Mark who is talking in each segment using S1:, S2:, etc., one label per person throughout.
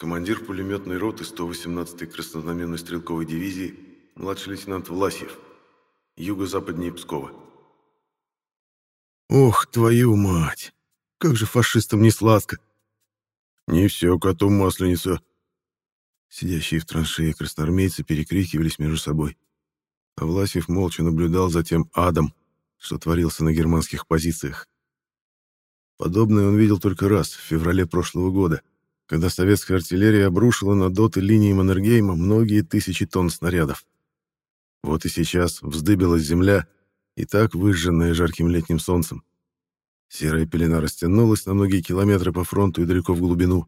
S1: Командир пулеметной роты 118-й краснознаменной стрелковой дивизии, младший лейтенант Власьев, юго-западнее Пскова.
S2: Ох, твою мать! Как же фашистам не сладко!
S1: Не все коту масленица.
S2: Сидящие в траншее красноармейцы перекрикивались между собой. А Власьев молча наблюдал за тем адом, что творился на германских позициях. Подобное он видел только раз, в феврале прошлого года, когда советская артиллерия обрушила на доты линии Маннергейма многие тысячи тонн снарядов. Вот и сейчас вздыбилась земля, и так выжженная жарким летним солнцем. Серая пелена растянулась на многие километры по фронту и далеко в глубину.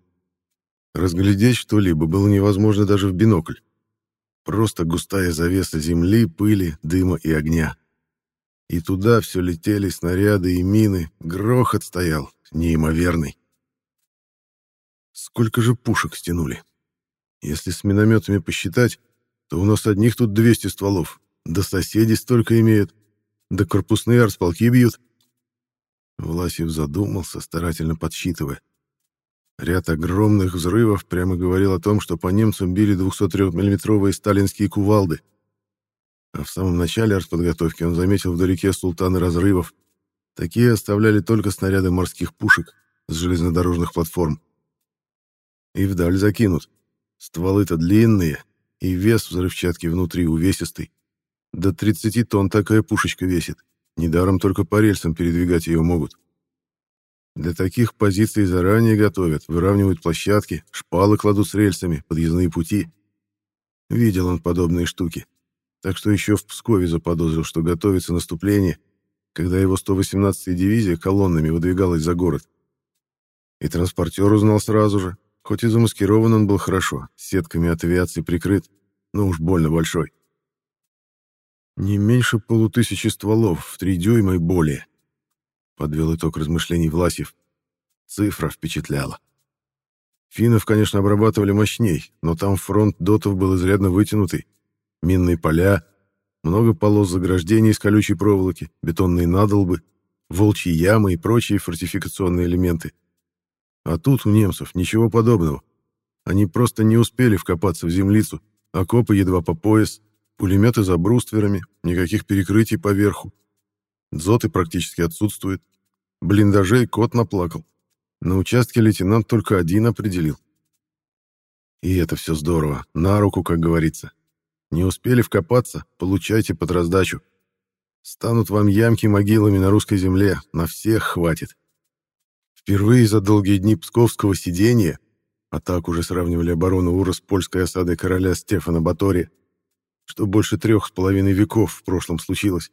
S2: Разглядеть что-либо было невозможно даже в бинокль. Просто густая завеса земли, пыли, дыма и огня. И туда все летели снаряды и мины, грохот стоял, неимоверный. Сколько же пушек стянули? Если с минометами посчитать, то у нас одних тут 200 стволов, да соседи столько имеют, да корпусные артполки бьют. Власев задумался, старательно подсчитывая. Ряд огромных взрывов прямо говорил о том, что по немцам били 203-миллиметровые сталинские кувалды. А в самом начале артподготовки он заметил вдалеке султаны разрывов. Такие оставляли только снаряды морских пушек с железнодорожных платформ. И вдаль закинут. Стволы-то длинные, и вес взрывчатки внутри увесистый. До 30 тонн такая пушечка весит. Недаром только по рельсам передвигать ее могут. Для таких позиций заранее готовят, выравнивают площадки, шпалы кладут с рельсами, подъездные пути. Видел он подобные штуки. Так что еще в Пскове заподозрил, что готовится наступление, когда его 118-я дивизия колоннами выдвигалась за город. И транспортер узнал сразу же, хоть и замаскирован он был хорошо, сетками от авиации прикрыт, но уж больно большой. Не меньше полутысячи стволов, в три дюйма и более подвел итог размышлений Власев. Цифра впечатляла. Финнов, конечно, обрабатывали мощней, но там фронт дотов был изрядно вытянутый. Минные поля, много полос заграждений из колючей проволоки, бетонные надолбы, волчьи ямы и прочие фортификационные элементы. А тут у немцев ничего подобного. Они просто не успели вкопаться в землицу, окопы едва по пояс, пулеметы за брустверами, никаких перекрытий поверху. Дзоты практически отсутствуют. Блиндажей кот наплакал. На участке лейтенант только один определил. И это все здорово, на руку, как говорится. Не успели вкопаться, получайте под раздачу. Станут вам ямки могилами на русской земле, на всех хватит. Впервые за долгие дни псковского сидения, а так уже сравнивали оборону Ура с польской осадой короля Стефана Батория, что больше трех с половиной веков в прошлом случилось,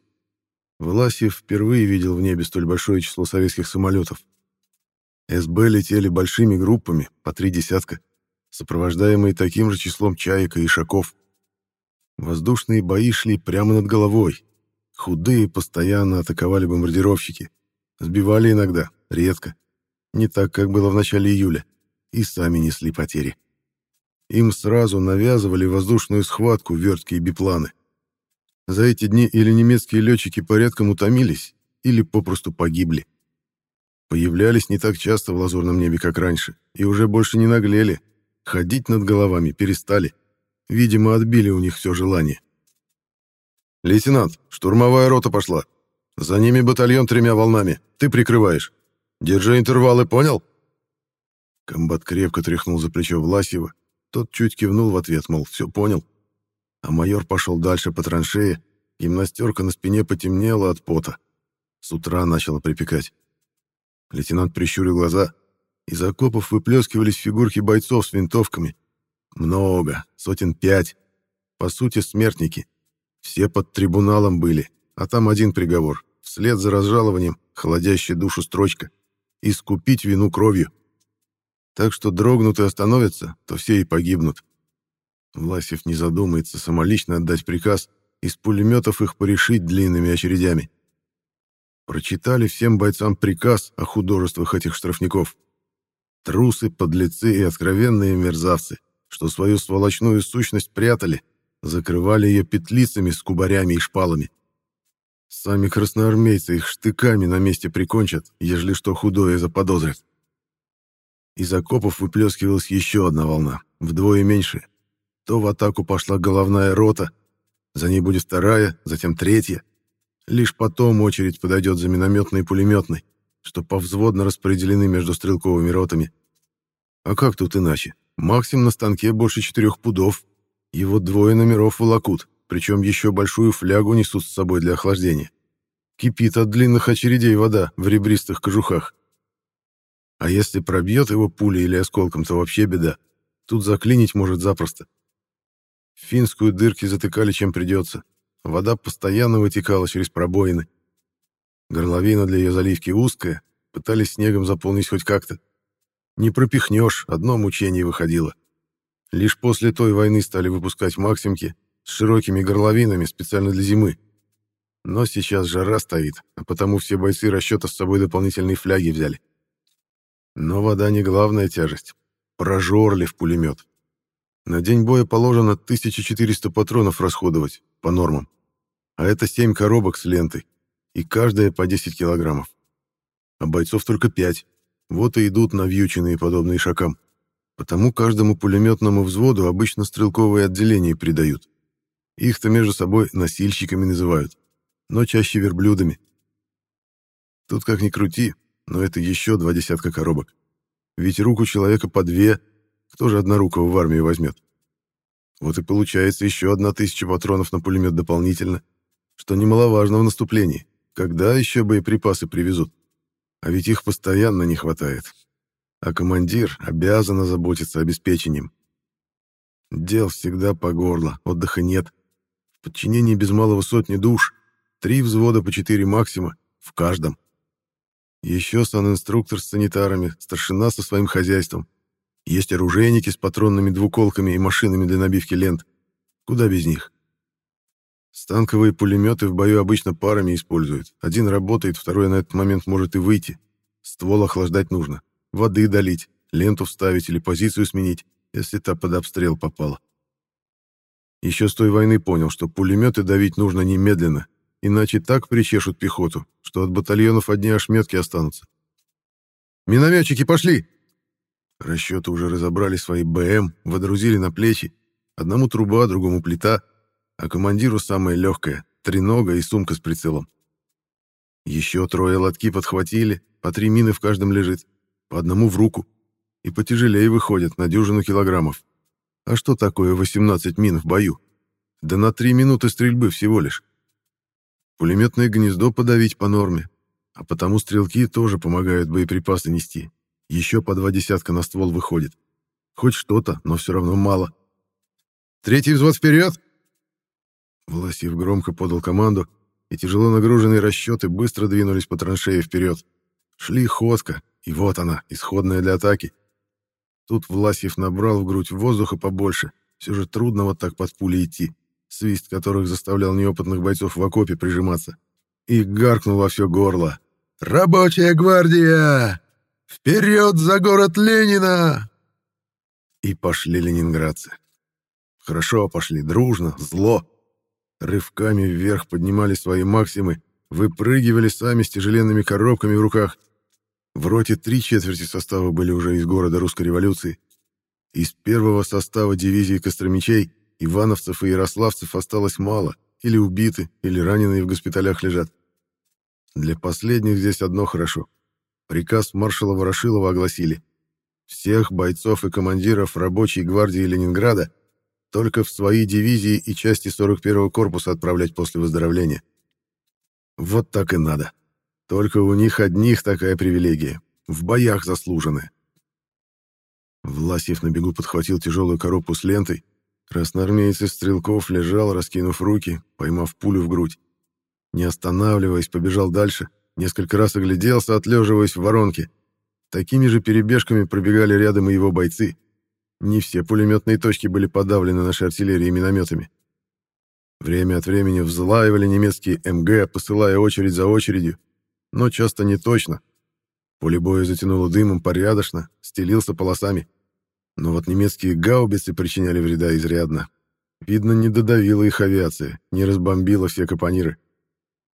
S2: Власьев впервые видел в небе столь большое число советских самолетов. СБ летели большими группами, по три десятка, сопровождаемые таким же числом чаек и ишаков. Воздушные бои шли прямо над головой. Худые постоянно атаковали бомбардировщики. Сбивали иногда, редко. Не так, как было в начале июля. И сами несли потери. Им сразу навязывали воздушную схватку верткие бипланы. За эти дни или немецкие летчики порядком утомились, или попросту погибли. Появлялись не так часто в лазурном небе, как раньше, и уже больше не наглели. Ходить над головами перестали. Видимо, отбили у них все желание. «Лейтенант, штурмовая рота пошла. За ними батальон тремя волнами. Ты прикрываешь. Держи интервалы, понял?» Комбат крепко тряхнул за плечо Власьева. Тот чуть кивнул в ответ, мол, все понял а майор пошел дальше по траншее, гимнастерка на спине потемнела от пота. С утра начало припекать. Лейтенант прищурил глаза. Из окопов выплескивались фигурки бойцов с винтовками. Много, сотен пять. По сути, смертники. Все под трибуналом были, а там один приговор. Вслед за разжалованием холодящая душу строчка. Искупить вину кровью. Так что дрогнут и остановятся, то все и погибнут. Власев не задумается самолично отдать приказ из пулеметов их порешить длинными очередями. Прочитали всем бойцам приказ о художествах этих штрафников. Трусы, подлецы и откровенные мерзавцы, что свою сволочную сущность прятали, закрывали ее петлицами с кубарями и шпалами. Сами красноармейцы их штыками на месте прикончат, ежели что худое заподозрят. Из окопов выплескивалась еще одна волна, вдвое меньше. То в атаку пошла головная рота, за ней будет вторая, затем третья. Лишь потом очередь подойдет за минометной и пулеметной, что повзводно распределены между стрелковыми ротами. А как тут иначе? Максим на станке больше четырех пудов. Его двое номеров волокут, причем еще большую флягу несут с собой для охлаждения. Кипит от длинных очередей вода в ребристых кожухах. А если пробьет его пулей или осколком, то вообще беда. Тут заклинить может запросто. финскую дырки затыкали чем придется. Вода постоянно вытекала через пробоины. Горловина для ее заливки узкая, пытались снегом заполнить хоть как-то. Не пропихнешь, одно мучение выходило. Лишь после той войны стали выпускать максимки с широкими горловинами специально для зимы. Но сейчас жара стоит, а потому все бойцы расчета с собой дополнительные фляги взяли. Но вода не главная тяжесть. Прожорли в пулемет. На день боя положено 1400 патронов расходовать, по нормам. А это 7 коробок с лентой, и каждая по 10 килограммов. А бойцов только 5. Вот и идут навьюченные подобные шакам. Потому каждому пулеметному взводу обычно стрелковые отделения придают. Их-то между собой носильщиками называют, но чаще верблюдами. Тут как ни крути, но это еще два десятка коробок. Ведь руку человека по две, кто же однорукого в армию возьмет? Вот и получается еще одна тысяча патронов на пулемет дополнительно, что немаловажно в наступлении. Когда еще боеприпасы привезут? А ведь их постоянно не хватает. А командир обязан озаботиться обеспечением. Дел всегда по горло, отдыха нет. В подчинении без малого сотни душ, три взвода по четыре максима, в каждом. Еще сан-инструктор с санитарами, старшина со своим хозяйством. Есть оружейники с патронными двуколками и машинами для набивки лент. Куда без них? Станковые пулеметы в бою обычно парами используют. Один работает, второй на этот момент может и выйти. Ствол охлаждать нужно. Воды долить, ленту вставить или позицию сменить, если та под обстрел попала. Еще с той войны понял, что пулеметы давить нужно немедленно, иначе так причешут пехоту, что от батальонов одни ошметки останутся. «Минометчики, пошли!» Расчеты уже разобрали свои БМ, водрузили на плечи. Одному труба, другому плита — а командиру самое легкое — тренога и сумка с прицелом. Еще трое лотки подхватили, по три мины в каждом лежит, по одному в руку, и потяжелее выходят на дюжину килограммов. А что такое 18 мин в бою? Да на три минуты стрельбы всего лишь. Пулеметное гнездо подавить по норме, а потому стрелки тоже помогают боеприпасы нести. Еще по два десятка на ствол выходит. Хоть что-то, но все равно мало. «Третий взвод вперед!» Власьев громко подал команду, и тяжело нагруженные расчеты быстро двинулись по траншее вперед. Шли ходка, и вот она, исходная для атаки. Тут Власьев набрал в грудь воздуха побольше, все же трудно вот так под пули идти, свист которых заставлял неопытных бойцов в окопе прижиматься. И гаркнул во все горло. «Рабочая гвардия! Вперед за город Ленина!» И пошли ленинградцы. Хорошо пошли, дружно, зло. Рывками вверх поднимали свои максимы, выпрыгивали сами с тяжеленными коробками в руках. В роте три четверти состава были уже из города русской революции. Из первого состава дивизии Костромичей ивановцев и ярославцев осталось мало, или убиты, или раненые в госпиталях лежат. Для последних здесь одно хорошо. Приказ маршала Ворошилова огласили. Всех бойцов и командиров рабочей гвардии Ленинграда только в свои дивизии и части 41-го корпуса отправлять после выздоровления. Вот так и надо. Только у них одних такая привилегия. В боях заслуженная. Власьев на бегу подхватил тяжелую коробку с лентой. Красноармеец из стрелков лежал, раскинув руки, поймав пулю в грудь. Не останавливаясь, побежал дальше. Несколько раз огляделся, отлеживаясь в воронке. Такими же перебежками пробегали рядом и его бойцы — не все пулеметные точки были подавлены нашей артиллерией и минометами. Время от времени взлаивали немецкие МГ, посылая очередь за очередью, но часто не точно. Поле боя затянуло дымом порядочно, стелился полосами. Но вот немецкие гаубицы причиняли вреда изрядно. Видно, не додавила их авиация, не разбомбила все капониры.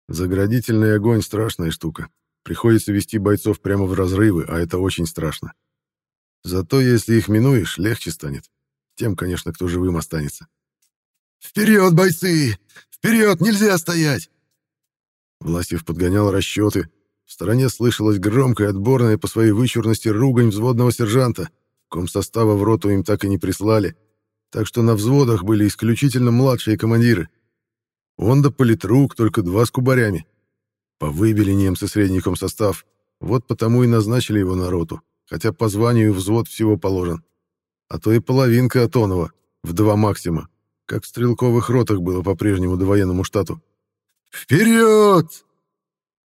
S2: Заградительный огонь — страшная штука. Приходится вести бойцов прямо в разрывы, а это очень страшно. Зато если их минуешь, легче станет. Тем, конечно, кто живым останется.
S3: «Вперед, бойцы! Вперед! Нельзя стоять!»
S2: Власев подгонял расчеты. В стороне слышалась громкая, отборная по своей вычурности ругань взводного сержанта. Комсостава в роту им так и не прислали. Так что на взводах были исключительно младшие командиры. Он да политрук, только два с кубарями. Повыбили немцы средником состав. Вот потому и назначили его на роту. Хотя по званию взвод всего положен. А то и половинка Атонова, в два максима. Как в стрелковых ротах было по-прежнему до военному штату.
S3: «Вперед!»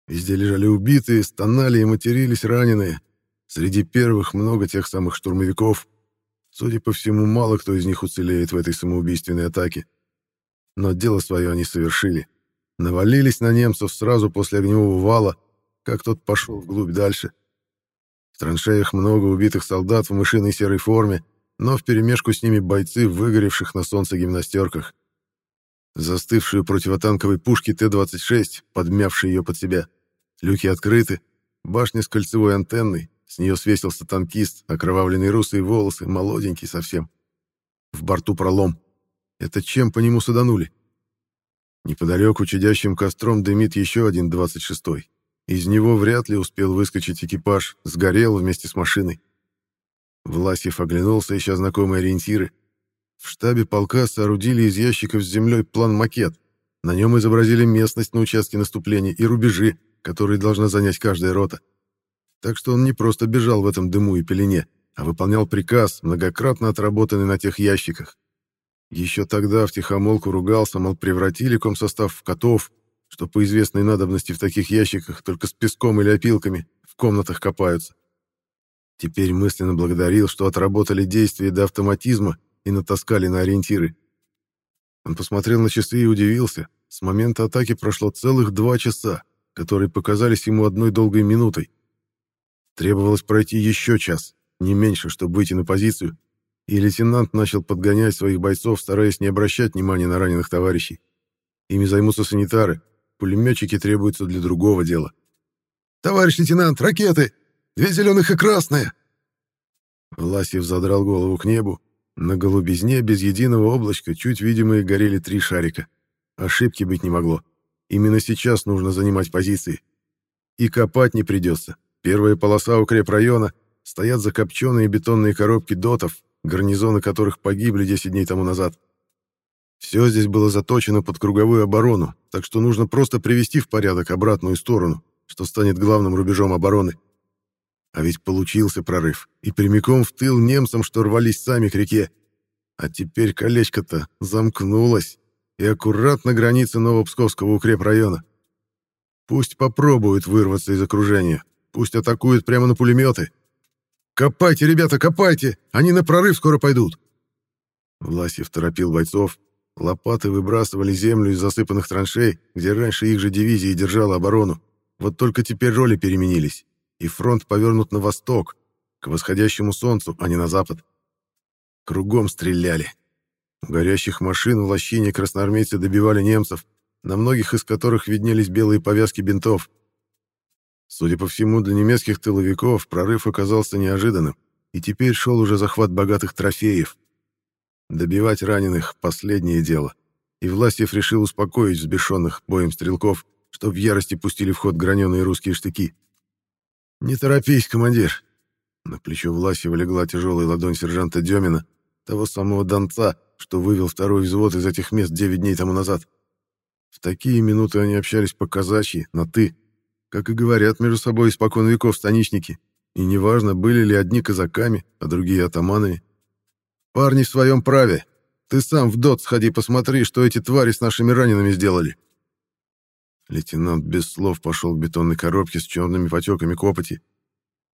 S2: Везде лежали убитые, стонали и матерились раненые. Среди первых много тех самых штурмовиков. Судя по всему, мало кто из них уцелеет в этой самоубийственной атаке. Но дело свое они совершили. Навалились на немцев сразу после огневого вала, как тот пошел вглубь дальше. В траншеях много убитых солдат в мышиной серой форме, но вперемешку с ними бойцы, выгоревших на солнце гимнастерках. Застывшую противотанковой пушки Т-26, подмявшие ее под себя. Люки открыты, башня с кольцевой антенной, с нее свесился танкист, окровавленные русые волосы, молоденький совсем. В борту пролом. Это чем по нему саданули? Неподалеку чадящим костром дымит еще один 26-й. Из него вряд ли успел выскочить экипаж, сгорел вместе с машиной. Власьев оглянулся, ища знакомые ориентиры. В штабе полка соорудили из ящиков с землей план-макет. На нем изобразили местность на участке наступления и рубежи, которые должна занять каждая рота. Так что он не просто бежал в этом дыму и пелене, а выполнял приказ, многократно отработанный на тех ящиках. Еще тогда втихомолку ругался, мол, превратили комсостав в котов, что по известной надобности в таких ящиках только с песком или опилками в комнатах копаются. Теперь мысленно благодарил, что отработали действия до автоматизма и натаскали на ориентиры. Он посмотрел на часы и удивился. С момента атаки прошло целых два часа, которые показались ему одной долгой минутой. Требовалось пройти еще час, не меньше, чтобы выйти на позицию, и лейтенант начал подгонять своих бойцов, стараясь не обращать внимания на раненых товарищей. Ими займутся санитары, пулеметчики требуются для другого дела.
S3: «Товарищ лейтенант, ракеты! Две зеленых и красные!»
S2: Власев задрал голову к небу. На голубизне без единого облачка чуть видимые горели три шарика. Ошибки быть не могло. Именно сейчас нужно занимать позиции. И копать не придется. Первая полоса укрепрайона стоят закопченные бетонные коробки дотов, гарнизоны которых погибли 10 дней тому назад. Все здесь было заточено под круговую оборону, так что нужно просто привести в порядок обратную сторону, что станет главным рубежом обороны. А ведь получился прорыв, и прямиком в тыл немцам, что рвались сами к реке. А теперь колечко-то замкнулось, и аккуратно граница Новопсковского укрепрайона. Пусть попробуют вырваться из окружения, пусть атакуют прямо на пулеметы. «Копайте, ребята, копайте! Они на прорыв скоро пойдут!» Власьев торопил бойцов. Лопаты выбрасывали землю из засыпанных траншей, где раньше их же дивизия держала оборону. Вот только теперь роли переменились, и фронт повернут на восток, к восходящему солнцу, а не на запад. Кругом стреляли. У горящих машин в лощине красноармейцы добивали немцев, на многих из которых виднелись белые повязки бинтов. Судя по всему, для немецких тыловиков прорыв оказался неожиданным, и теперь шел уже захват богатых трофеев. Добивать раненых — последнее дело, и Власьев решил успокоить взбешенных боем стрелков, что в ярости пустили в ход граненые русские штыки. «Не торопись, командир!» На плечо Власьева легла тяжелая ладонь сержанта Демина, того самого донца, что вывел второй взвод из этих мест девять дней тому назад. В такие минуты они общались по-казачьи, на «ты», как и говорят между собой испокон веков станичники, и неважно, были ли одни казаками, а другие атаманами. «Парни в своем праве. Ты сам в ДОТ сходи посмотри, что эти твари с нашими ранеными сделали». Лейтенант без слов пошел к бетонной коробке с черными потеками копоти.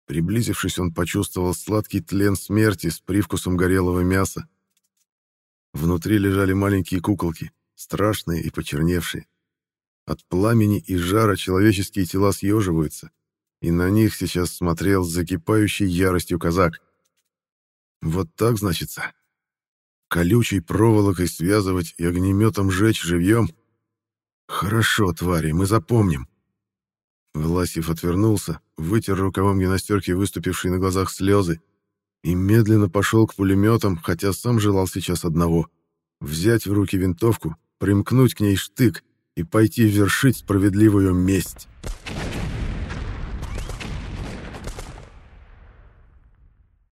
S2: Приблизившись, он почувствовал сладкий тлен смерти с привкусом горелого мяса. Внутри лежали маленькие куколки, страшные и почерневшие. От пламени и жара человеческие тела съеживаются, и на них сейчас смотрел с закипающей яростью казак. Вот так, значится. Колючей проволокой связывать и огнеметом жечь живьем. Хорошо, твари, мы запомним. Власев отвернулся, вытер рукавом гимнастерки выступившие на глазах слезы и медленно пошел к пулеметам, хотя сам желал сейчас одного — взять в руки винтовку, примкнуть к ней штык и пойти вершить справедливую месть.